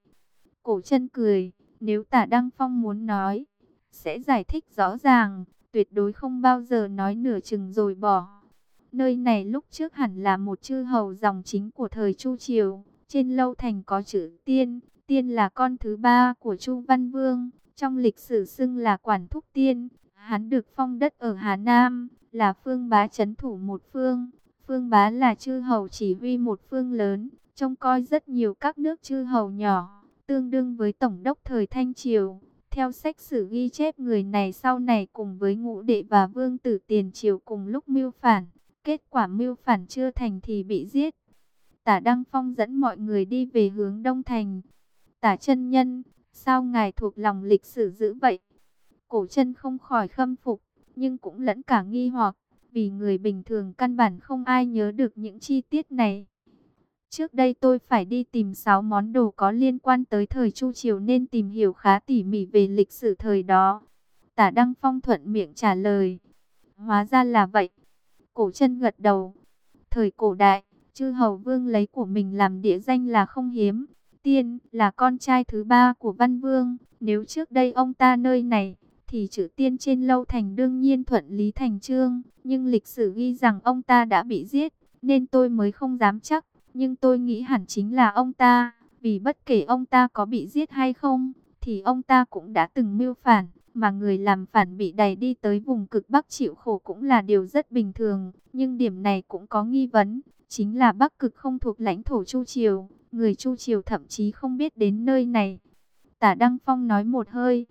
S1: Cổ chân cười, nếu tả Đăng Phong muốn nói, sẽ giải thích rõ ràng, tuyệt đối không bao giờ nói nửa chừng rồi bỏ. Nơi này lúc trước hẳn là một chư hầu dòng chính của thời Chu Triều, trên lâu thành có chữ tiên, Tiên là con thứ ba của Chu Văn Vương, trong lịch sử xưng là Quản Thúc Tiên. Hắn được phong đất ở Hà Nam, là phương bá chấn thủ một phương. Phương bá là chư hầu chỉ huy một phương lớn, trông coi rất nhiều các nước chư hầu nhỏ, tương đương với tổng đốc thời Thanh Triều. Theo sách sử ghi chép người này sau này cùng với ngũ đệ và vương tử tiền triều cùng lúc mưu phản. Kết quả mưu phản chưa thành thì bị giết. Tả Đăng Phong dẫn mọi người đi về hướng Đông Thành. Tả chân nhân, sao ngài thuộc lòng lịch sử dữ vậy? Cổ chân không khỏi khâm phục, nhưng cũng lẫn cả nghi hoặc, vì người bình thường căn bản không ai nhớ được những chi tiết này. Trước đây tôi phải đi tìm 6 món đồ có liên quan tới thời Chu Triều nên tìm hiểu khá tỉ mỉ về lịch sử thời đó. Tả Đăng Phong thuận miệng trả lời. Hóa ra là vậy. Cổ chân gật đầu. Thời cổ đại, chư hầu vương lấy của mình làm địa danh là không hiếm. Tiên là con trai thứ ba của văn vương. Nếu trước đây ông ta nơi này, thì chữ tiên trên lâu thành đương nhiên thuận lý thành trương. Nhưng lịch sử ghi rằng ông ta đã bị giết, nên tôi mới không dám chắc. Nhưng tôi nghĩ hẳn chính là ông ta, vì bất kể ông ta có bị giết hay không, thì ông ta cũng đã từng mưu phản, mà người làm phản bị đẩy đi tới vùng cực Bắc chịu khổ cũng là điều rất bình thường. Nhưng điểm này cũng có nghi vấn, chính là Bắc cực không thuộc lãnh thổ Chu Triều, người Chu Triều thậm chí không biết đến nơi này. Tả Đăng Phong nói một hơi,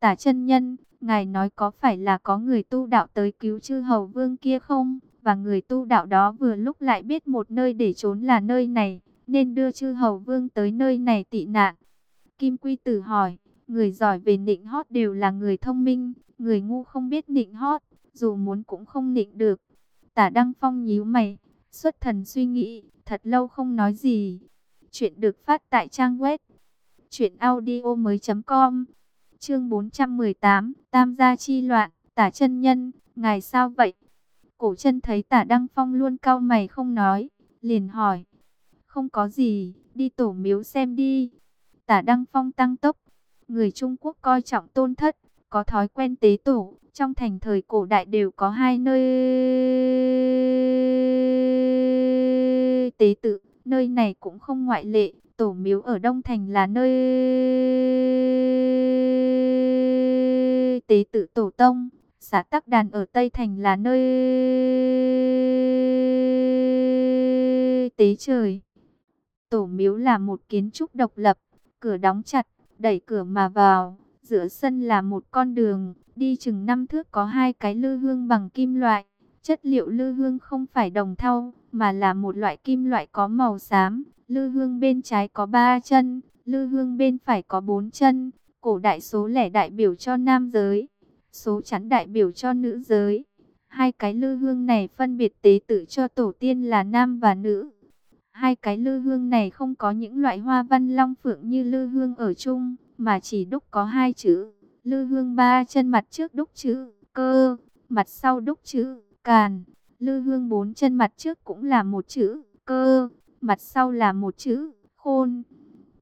S1: tả chân nhân, ngài nói có phải là có người tu đạo tới cứu chư hầu vương kia không? Và người tu đạo đó vừa lúc lại biết một nơi để trốn là nơi này, nên đưa chư hầu vương tới nơi này tị nạn. Kim Quy Tử hỏi, người giỏi về nịnh hót đều là người thông minh, người ngu không biết nịnh hót, dù muốn cũng không nịnh được. Tả Đăng Phong nhíu mày, xuất thần suy nghĩ, thật lâu không nói gì. Chuyện được phát tại trang web chuyểnaudio.com Chương 418, Tam gia chi loạn, Tả chân nhân, ngài sao vậy? Cổ chân thấy tả Đăng Phong luôn cau mày không nói, liền hỏi. Không có gì, đi tổ miếu xem đi. Tả Đăng Phong tăng tốc. Người Trung Quốc coi trọng tôn thất, có thói quen tế tổ. Trong thành thời cổ đại đều có hai nơi tế tự. Nơi này cũng không ngoại lệ. Tổ miếu ở Đông Thành là nơi tế tự tổ tông. Xã Tắc Đàn ở Tây Thành là nơi tế trời. Tổ miếu là một kiến trúc độc lập, cửa đóng chặt, đẩy cửa mà vào. Giữa sân là một con đường, đi chừng năm thước có hai cái lư hương bằng kim loại. Chất liệu lư hương không phải đồng thau, mà là một loại kim loại có màu xám. Lư hương bên trái có ba chân, lư hương bên phải có bốn chân. Cổ đại số lẻ đại biểu cho nam giới số chắn đại biểu cho nữ giới. Hai cái lư hương này phân biệt tế tự cho tổ tiên là nam và nữ. Hai cái lư hương này không có những loại hoa văn long phượng như lư hương ở chung, mà chỉ đúc có hai chữ. Lư hương ba chân mặt trước đúc chữ cơ, mặt sau đúc chữ càn. Lư hương bốn chân mặt trước cũng là một chữ cơ, mặt sau là một chữ khôn.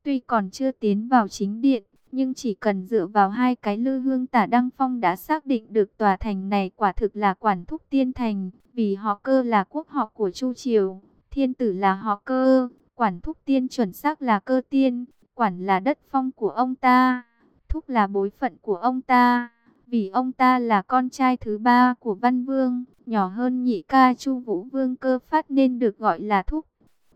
S1: Tuy còn chưa tiến vào chính điện, nhưng chỉ cần dựa vào hai cái lư hương tả Đăng Phong đã xác định được tòa thành này quả thực là quản thúc tiên thành. Vì họ cơ là quốc họ của Chu Triều, thiên tử là họ cơ, quản thúc tiên chuẩn xác là cơ tiên, quản là đất phong của ông ta, thúc là bối phận của ông ta. Vì ông ta là con trai thứ ba của Văn Vương, nhỏ hơn nhị ca Chu Vũ Vương cơ phát nên được gọi là thúc.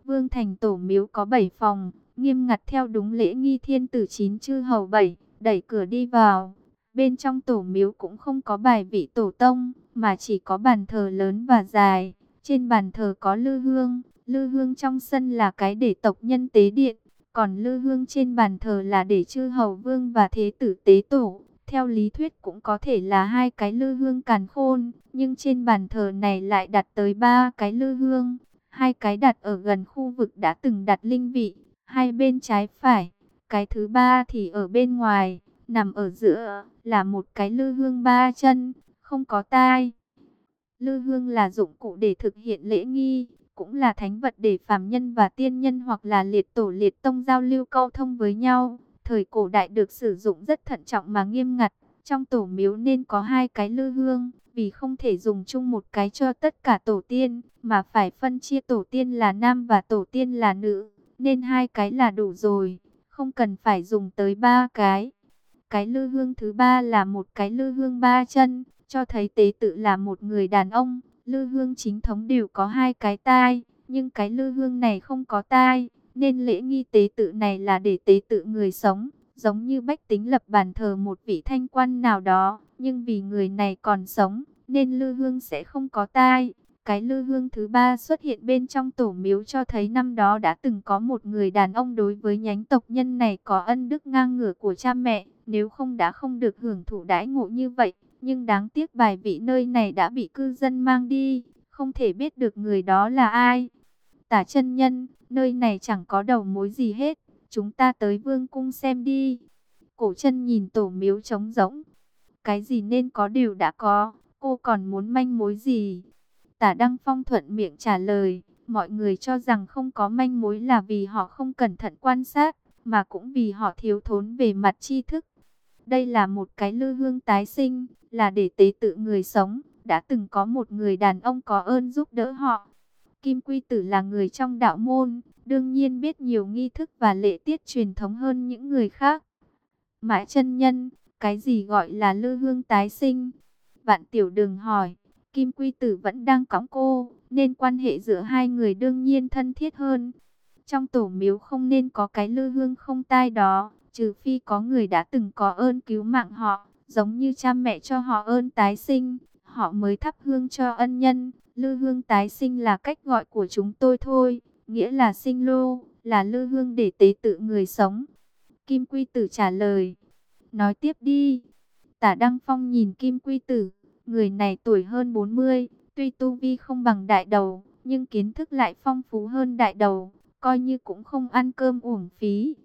S1: Vương thành tổ miếu có 7 phòng, nghiêm ngặt theo đúng lễ nghi thiên tử chín chư hầu bảy, đẩy cửa đi vào. Bên trong tổ miếu cũng không có bài vị tổ tông, mà chỉ có bàn thờ lớn và dài. Trên bàn thờ có lư hương, lư hương trong sân là cái để tộc nhân tế điện, còn lư hương trên bàn thờ là để chư hầu vương và thế tử tế tổ. Theo lý thuyết cũng có thể là hai cái lư hương càn khôn, nhưng trên bàn thờ này lại đặt tới ba cái lư hương. Hai cái đặt ở gần khu vực đã từng đặt linh vị, hai bên trái phải. Cái thứ ba thì ở bên ngoài, nằm ở giữa, là một cái lư hương ba chân, không có tai. Lư hương là dụng cụ để thực hiện lễ nghi, cũng là thánh vật để phàm nhân và tiên nhân hoặc là liệt tổ liệt tông giao lưu câu thông với nhau. Thời cổ đại được sử dụng rất thận trọng mà nghiêm ngặt. Trong tổ miếu nên có hai cái lư hương, vì không thể dùng chung một cái cho tất cả tổ tiên, mà phải phân chia tổ tiên là nam và tổ tiên là nữ nên hai cái là đủ rồi, không cần phải dùng tới ba cái. Cái lư hương thứ ba là một cái lư hương ba chân, cho thấy tế tự là một người đàn ông. Lư hương chính thống đều có hai cái tai, nhưng cái lư hương này không có tai, nên lễ nghi tế tự này là để tế tự người sống, giống như bách tính lập bàn thờ một vị thanh quan nào đó, nhưng vì người này còn sống, nên lư hương sẽ không có tai. Cái lư hương thứ ba xuất hiện bên trong tổ miếu cho thấy năm đó đã từng có một người đàn ông đối với nhánh tộc nhân này có ân đức ngang ngửa của cha mẹ, nếu không đã không được hưởng thụ đãi ngộ như vậy. Nhưng đáng tiếc bài vị nơi này đã bị cư dân mang đi, không thể biết được người đó là ai. Tả chân nhân, nơi này chẳng có đầu mối gì hết, chúng ta tới vương cung xem đi. Cổ chân nhìn tổ miếu trống rỗng, cái gì nên có đều đã có, cô còn muốn manh mối gì? Tả Đăng Phong thuận miệng trả lời, mọi người cho rằng không có manh mối là vì họ không cẩn thận quan sát, mà cũng vì họ thiếu thốn về mặt tri thức. Đây là một cái lư hương tái sinh, là để tế tự người sống, đã từng có một người đàn ông có ơn giúp đỡ họ. Kim Quy Tử là người trong đạo môn, đương nhiên biết nhiều nghi thức và lễ tiết truyền thống hơn những người khác. Mãi chân nhân, cái gì gọi là lư hương tái sinh? Vạn tiểu đừng hỏi, Kim Quy Tử vẫn đang cõng cô, nên quan hệ giữa hai người đương nhiên thân thiết hơn. Trong tổ miếu không nên có cái lư hương không tai đó, trừ phi có người đã từng có ơn cứu mạng họ, giống như cha mẹ cho họ ơn tái sinh, họ mới thắp hương cho ân nhân. Lư hương tái sinh là cách gọi của chúng tôi thôi, nghĩa là sinh lô, là lư hương để tế tự người sống. Kim Quy Tử trả lời, nói tiếp đi. Tả Đăng Phong nhìn Kim Quy Tử, người này tuổi hơn 40, tuy tu vi không bằng đại đầu, nhưng kiến thức lại phong phú hơn đại đầu, coi như cũng không ăn cơm uổng phí.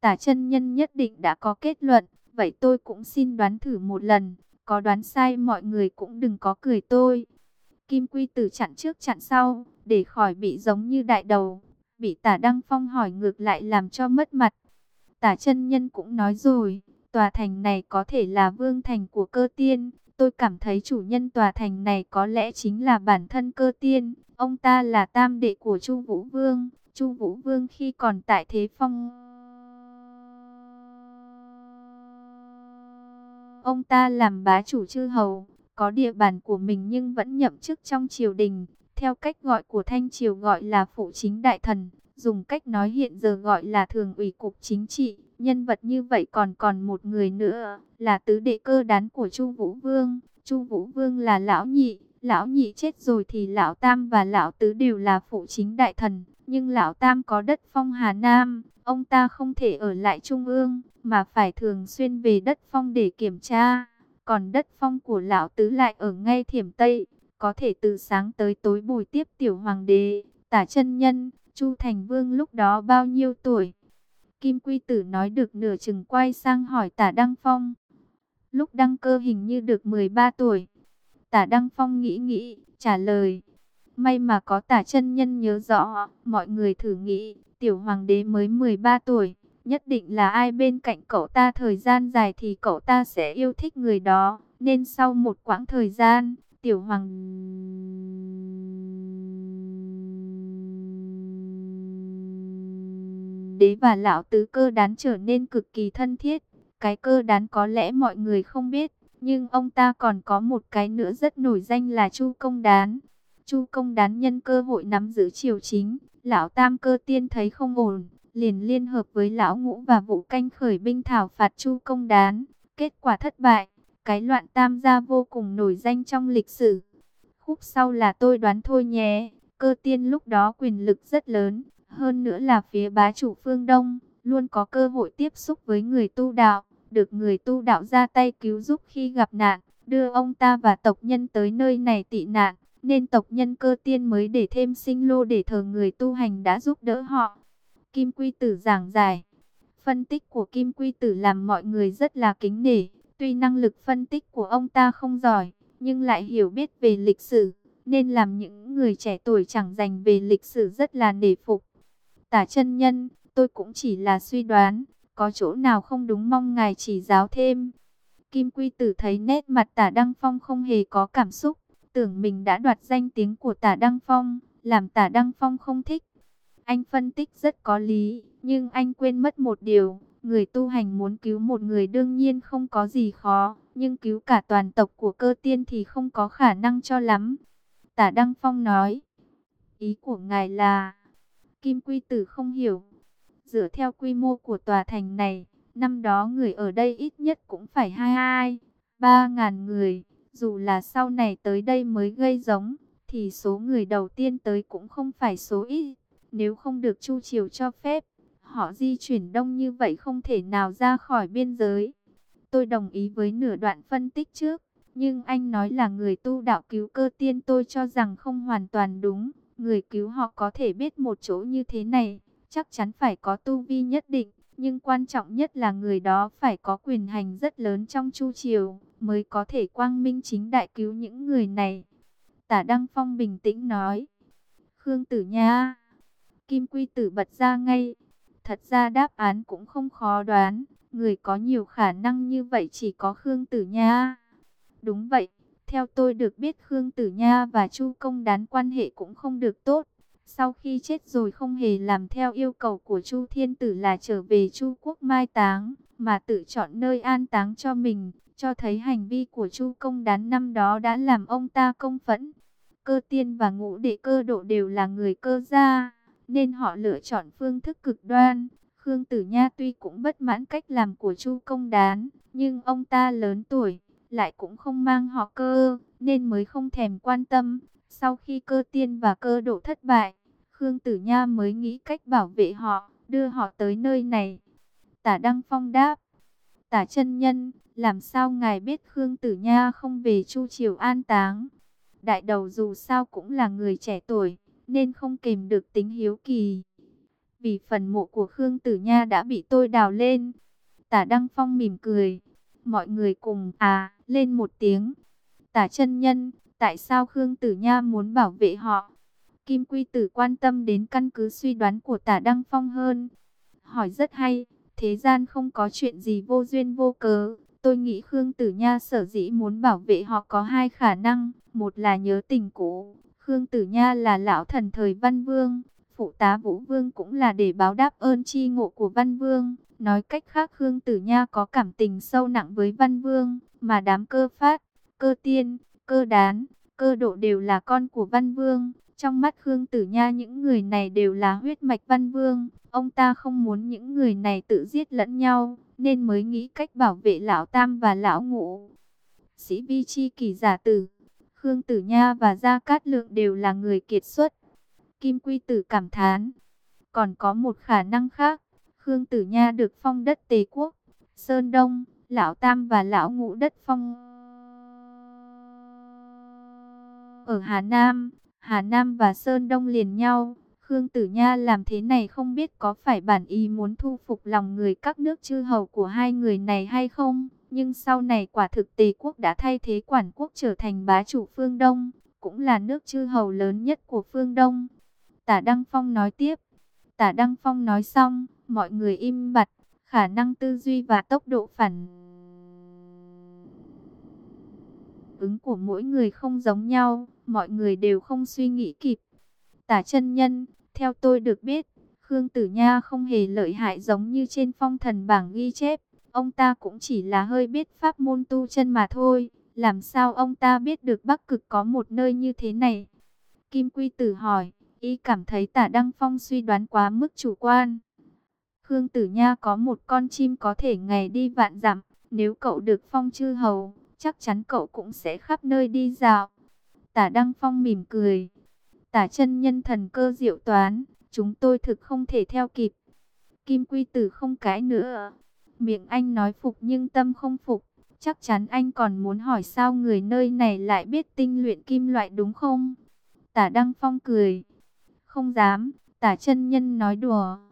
S1: Tả chân nhân nhất định đã có kết luận, vậy tôi cũng xin đoán thử một lần, có đoán sai mọi người cũng đừng có cười tôi. Kim Quy Tử chặn trước chặn sau, để khỏi bị giống như đại đầu, bị tả Đăng Phong hỏi ngược lại làm cho mất mặt. Tả chân nhân cũng nói rồi, tòa thành này có thể là vương thành của cơ tiên, tôi cảm thấy chủ nhân tòa thành này có lẽ chính là bản thân cơ tiên, ông ta là tam đệ của Chu Vũ Vương, Chu Vũ Vương khi còn tại Thế Phong. Ông ta làm bá chủ chư hầu, có địa bàn của mình nhưng vẫn nhậm chức trong triều đình, theo cách gọi của Thanh Triều gọi là phụ chính đại thần, dùng cách nói hiện giờ gọi là thường ủy cục chính trị. Nhân vật như vậy còn còn một người nữa, là tứ đệ cơ đán của Chu Vũ Vương. Chu Vũ Vương là lão nhị, lão nhị chết rồi thì lão tam và lão tứ đều là phụ chính đại thần, nhưng lão tam có đất phong Hà Nam, ông ta không thể ở lại trung ương, mà phải thường xuyên về đất phong để kiểm tra. Còn đất phong của lão tứ lại ở ngay thiểm Tây, có thể từ sáng tới tối bồi tiếp tiểu hoàng đế, tả chân nhân, Chu Thành Vương lúc đó bao nhiêu tuổi? Kim Quy Tử nói được nửa chừng quay sang hỏi tả Đăng Phong. Lúc đăng cơ hình như được 13 tuổi. Tả Đăng Phong nghĩ nghĩ, trả lời. May mà có tả chân nhân nhớ rõ, mọi người thử nghĩ, tiểu hoàng đế mới 13 tuổi, nhất định là ai bên cạnh cậu ta thời gian dài thì cậu ta sẽ yêu thích người đó, nên sau một quãng thời gian, tiểu hoàng đế và lão tứ cơ đán trở nên cực kỳ thân thiết. Cái cơ đán có lẽ mọi người không biết, nhưng ông ta còn có một cái nữa rất nổi danh là Chu Công Đán. Chu Công Đán nhân cơ hội nắm giữ triều chính, lão Tam Cơ Tiên thấy không ổn, liền liên hợp với lão Ngũ và Vũ Canh khởi binh thảo phạt Chu Công Đán. Kết quả thất bại, cái loạn Tam gia vô cùng nổi danh trong lịch sử. Khúc sau là tôi đoán thôi nhé, Cơ Tiên lúc đó quyền lực rất lớn, hơn nữa là phía bá chủ phương Đông, luôn có cơ hội tiếp xúc với người tu đạo được người tu đạo ra tay cứu giúp khi gặp nạn, đưa ông ta và tộc nhân tới nơi này tị nạn, nên tộc nhân cơ tiên mới để thêm sinh lô để thờ người tu hành đã giúp đỡ họ. Kim Quy Tử giảng giải, phân tích của Kim Quy Tử làm mọi người rất là kính nể, tuy năng lực phân tích của ông ta không giỏi, nhưng lại hiểu biết về lịch sử, nên làm những người trẻ tuổi chẳng dành về lịch sử rất là nể phục. Tả chân nhân, tôi cũng chỉ là suy đoán, có chỗ nào không đúng mong ngài chỉ giáo thêm. Kim Quy Tử thấy nét mặt tả Đăng Phong không hề có cảm xúc, tưởng mình đã đoạt danh tiếng của tả Đăng Phong, làm tả Đăng Phong không thích. Anh phân tích rất có lý, Nhưng anh quên mất một điều, người tu hành muốn cứu một người đương nhiên không có gì khó, nhưng cứu cả toàn tộc của cơ tiên thì không có khả năng cho lắm. Tả Đăng Phong nói, ý của ngài là, Kim Quy Tử không hiểu, dựa theo quy mô của tòa thành này, năm đó người ở đây ít nhất cũng phải hai hai, ba ngàn người, dù là sau này tới đây mới gây giống, thì số người đầu tiên tới cũng không phải số ít, nếu không được Chu Triều cho phép, họ di chuyển đông như vậy không thể nào ra khỏi biên giới. Tôi đồng ý với nửa đoạn phân tích trước, nhưng anh nói là người tu đạo cứu cơ tiên tôi cho rằng không hoàn toàn đúng. Người cứu họ có thể biết một chỗ như thế này, chắc chắn phải có tu vi nhất định, nhưng quan trọng nhất là người đó phải có quyền hành rất lớn trong chu triều, mới có thể quang minh chính đại cứu những người này. Tả Đăng Phong bình tĩnh nói, Khương Tử Nha, Kim Quy Tử bật ra ngay, thật ra đáp án cũng không khó đoán, người có nhiều khả năng như vậy chỉ có Khương Tử Nha. Đúng vậy, theo tôi được biết Khương Tử Nha và Chu Công Đán quan hệ cũng không được tốt. Sau khi chết rồi không hề làm theo yêu cầu của Chu Thiên Tử là trở về Chu Quốc mai táng, mà tự chọn nơi an táng cho mình, cho thấy hành vi của Chu Công Đán năm đó đã làm ông ta công phẫn. Cơ tiên và ngũ đệ cơ độ đều là người cơ gia, nên họ lựa chọn phương thức cực đoan. Khương Tử Nha tuy cũng bất mãn cách làm của Chu Công Đán, nhưng ông ta lớn tuổi, lại cũng không mang họ cơ, nên mới không thèm quan tâm. Sau khi cơ tiên và cơ độ thất bại, Khương Tử Nha mới nghĩ cách bảo vệ họ, đưa họ tới nơi này. Tả Đăng Phong đáp, Tả chân Nhân, làm sao ngài biết Khương Tử Nha không về Chu Triều an táng? Đại đầu dù sao cũng là người trẻ tuổi, nên không kềm được tính hiếu kỳ. Vì phần mộ của Khương Tử Nha đã bị tôi đào lên. Tả Đăng Phong mỉm cười. Mọi người cùng à lên một tiếng. Tả chân nhân, tại sao Khương Tử Nha muốn bảo vệ họ? Kim Quy Tử quan tâm đến căn cứ suy đoán của tả Đăng Phong hơn. Hỏi rất hay, thế gian không có chuyện gì vô duyên vô cớ. Tôi nghĩ Khương Tử Nha sở dĩ muốn bảo vệ họ có hai khả năng. Một là nhớ tình cũ. Khương Tử Nha là lão thần thời Văn Vương. Phụ tá Vũ Vương cũng là để báo đáp ơn chi ngộ của Văn Vương. Nói cách khác Khương Tử Nha có cảm tình sâu nặng với Văn Vương. Mà đám cơ phát, cơ tiên, cơ đán, cơ độ đều là con của Văn Vương. Trong mắt Khương Tử Nha những người này đều là huyết mạch Văn Vương. Ông ta không muốn những người này tự giết lẫn nhau, nên mới nghĩ cách bảo vệ Lão Tam và Lão Ngũ. Sĩ Vi Chi kỳ giả tử, Khương Tử Nha và Gia Cát Lượng đều là người kiệt xuất. Kim Quy Tử cảm thán. Còn có một khả năng khác, Khương Tử Nha được phong đất Tề Quốc, Sơn Đông, Lão Tam và Lão Ngũ đất phong. Ở Hà Nam, Hà Nam và Sơn Đông liền nhau, Khương Tử Nha làm thế này không biết có phải bản ý muốn thu phục lòng người các nước chư hầu của hai người này hay không. Nhưng sau này quả thực Tề quốc đã thay thế quản quốc trở thành bá chủ phương Đông, cũng là nước chư hầu lớn nhất của phương Đông. Tả Đăng Phong nói tiếp. Tả Đăng Phong nói xong, mọi người im bặt, khả năng tư duy và tốc độ phản ứng của mỗi người không giống nhau, mọi người đều không suy nghĩ kịp. Tả chân nhân, theo tôi được biết, Khương Tử Nha không hề lợi hại giống như trên phong thần bảng ghi chép. Ông ta cũng chỉ là hơi biết pháp môn tu chân mà thôi. Làm sao ông ta biết được Bắc Cực có một nơi như thế này? Kim Quy Tử hỏi, y cảm thấy tả Đăng Phong suy đoán quá mức chủ quan. Khương Tử Nha có một con chim có thể ngày đi vạn dặm. Nếu cậu được phong chư hầu, chắc chắn cậu cũng sẽ khắp nơi đi dạo. Tả Đăng Phong mỉm cười. Tả chân nhân thần cơ diệu toán, chúng tôi thực không thể theo kịp. Kim Quy Tử không cãi nữa. Miệng anh nói phục nhưng tâm không phục. Chắc chắn anh còn muốn hỏi sao người nơi này lại biết tinh luyện kim loại đúng không? Tả Đăng Phong cười. Không dám, tả chân nhân nói đùa.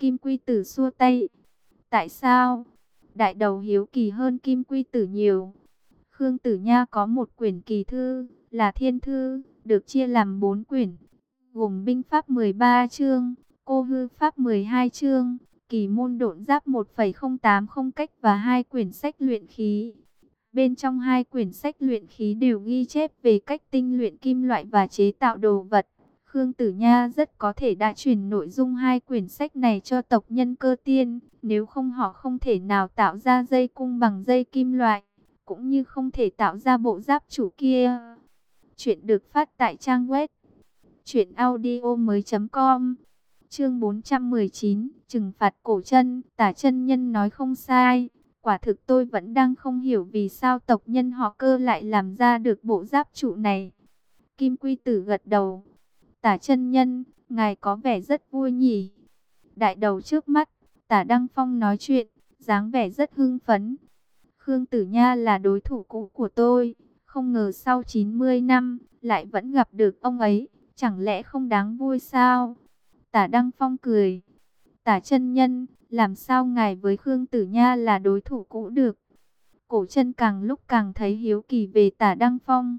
S1: Kim Quy Tử xua tay. Tại sao? Đại đầu hiếu kỳ hơn Kim Quy Tử nhiều. Khương Tử Nha có một quyển kỳ thư, là thiên thư, được chia làm bốn quyển, gồm binh pháp 13 chương, cô hư pháp 12 chương, kỳ môn độn giáp 1,080 cách và hai quyển sách luyện khí. Bên trong hai quyển sách luyện khí đều ghi chép về cách tinh luyện kim loại và chế tạo đồ vật. Khương Tử Nha rất có thể đã truyền nội dung hai quyển sách này cho tộc nhân cơ tiên, nếu không họ không thể nào tạo ra dây cung bằng dây kim loại, cũng như không thể tạo ra bộ giáp chủ kia. Chuyện được phát tại trang web truyệnaudiomoi.com. Chương 419, trừng phạt cổ chân, Tả chân nhân nói không sai, quả thực tôi vẫn đang không hiểu vì sao tộc nhân họ Cơ lại làm ra được bộ giáp trụ này. Kim Quy Tử gật đầu. Tả chân nhân, ngài có vẻ rất vui nhỉ. Đại đầu trước mắt, Tả Đăng Phong nói chuyện, dáng vẻ rất hưng phấn. Khương Tử Nha là đối thủ cũ của tôi, không ngờ sau 90 năm lại vẫn gặp được ông ấy, chẳng lẽ không đáng vui sao? Tả Đăng Phong cười. Tả chân nhân, làm sao ngài với Khương Tử Nha là đối thủ cũ được? Cổ chân càng lúc càng thấy hiếu kỳ về tả Đăng Phong.